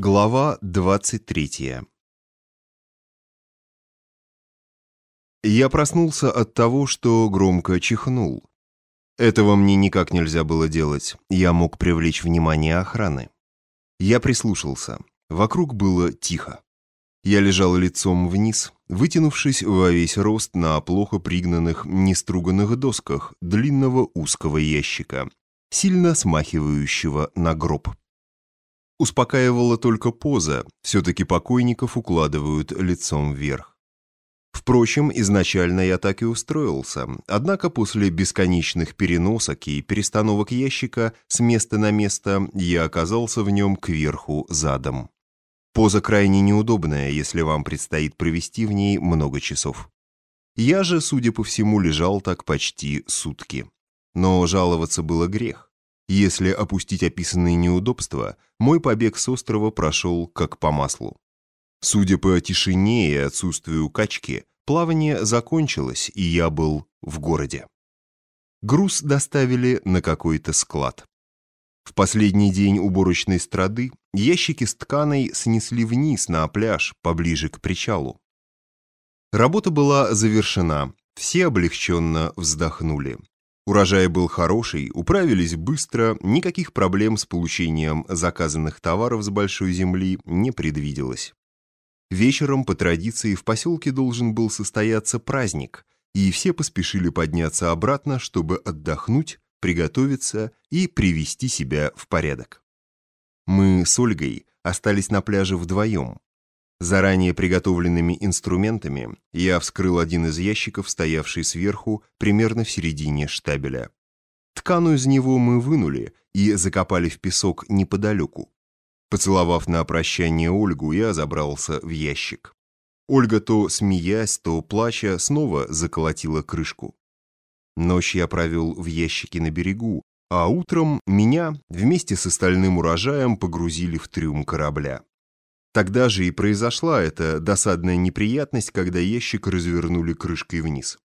Глава 23 Я проснулся от того, что громко чихнул. Этого мне никак нельзя было делать, я мог привлечь внимание охраны. Я прислушался. Вокруг было тихо. Я лежал лицом вниз, вытянувшись во весь рост на плохо пригнанных, неструганных досках длинного узкого ящика, сильно смахивающего на гроб. Успокаивала только поза, все-таки покойников укладывают лицом вверх. Впрочем, изначально я так и устроился, однако после бесконечных переносок и перестановок ящика с места на место я оказался в нем кверху задом. Поза крайне неудобная, если вам предстоит провести в ней много часов. Я же, судя по всему, лежал так почти сутки. Но жаловаться было грех. Если опустить описанные неудобства, мой побег с острова прошел как по маслу. Судя по тишине и отсутствию качки, плавание закончилось, и я был в городе. Груз доставили на какой-то склад. В последний день уборочной страды ящики с тканой снесли вниз на пляж, поближе к причалу. Работа была завершена, все облегченно вздохнули. Урожай был хороший, управились быстро, никаких проблем с получением заказанных товаров с большой земли не предвиделось. Вечером, по традиции, в поселке должен был состояться праздник, и все поспешили подняться обратно, чтобы отдохнуть, приготовиться и привести себя в порядок. Мы с Ольгой остались на пляже вдвоем. Заранее приготовленными инструментами я вскрыл один из ящиков, стоявший сверху, примерно в середине штабеля. Ткану из него мы вынули и закопали в песок неподалеку. Поцеловав на прощание Ольгу, я забрался в ящик. Ольга то смеясь, то плача, снова заколотила крышку. Ночь я провел в ящике на берегу, а утром меня вместе с остальным урожаем погрузили в трюм корабля. Тогда же и произошла эта досадная неприятность, когда ящик развернули крышкой вниз.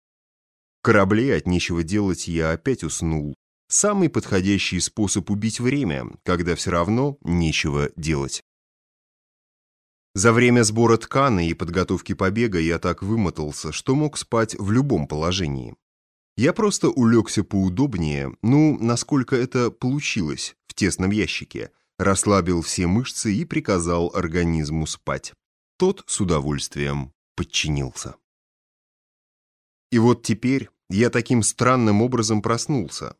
В корабле от нечего делать я опять уснул. Самый подходящий способ убить время, когда все равно нечего делать. За время сбора ткани и подготовки побега я так вымотался, что мог спать в любом положении. Я просто улегся поудобнее, ну, насколько это получилось, в тесном ящике – расслабил все мышцы и приказал организму спать. Тот с удовольствием подчинился. И вот теперь я таким странным образом проснулся.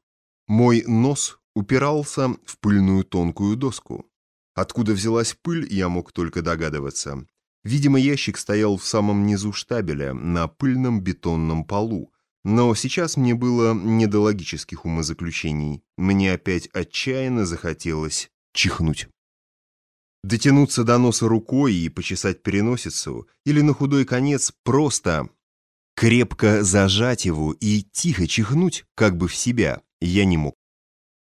Мой нос упирался в пыльную тонкую доску. Откуда взялась пыль, я мог только догадываться. Видимо, ящик стоял в самом низу штабеля, на пыльном бетонном полу. Но сейчас мне было не до логических умозаключений. Мне опять отчаянно захотелось чихнуть. Дотянуться до носа рукой и почесать переносицу, или на худой конец просто крепко зажать его и тихо чихнуть, как бы в себя, я не мог.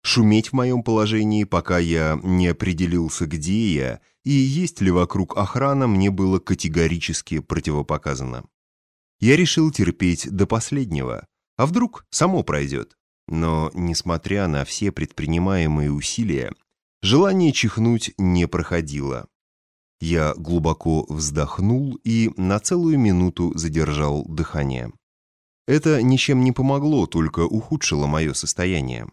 Шуметь в моем положении, пока я не определился, где я, и есть ли вокруг охрана, мне было категорически противопоказано. Я решил терпеть до последнего, а вдруг само пройдет. Но, несмотря на все предпринимаемые усилия, Желание чихнуть не проходило. Я глубоко вздохнул и на целую минуту задержал дыхание. Это ничем не помогло, только ухудшило мое состояние.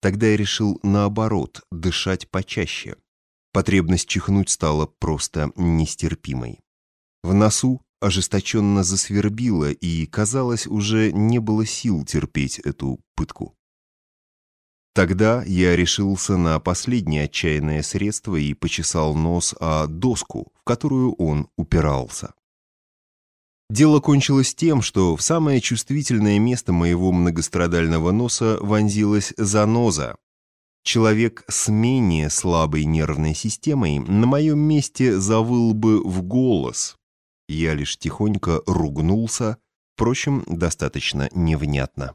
Тогда я решил, наоборот, дышать почаще. Потребность чихнуть стала просто нестерпимой. В носу ожесточенно засвербило, и, казалось, уже не было сил терпеть эту пытку. Тогда я решился на последнее отчаянное средство и почесал нос о доску, в которую он упирался. Дело кончилось тем, что в самое чувствительное место моего многострадального носа вонзилась заноза. Человек с менее слабой нервной системой на моем месте завыл бы в голос. Я лишь тихонько ругнулся, впрочем, достаточно невнятно.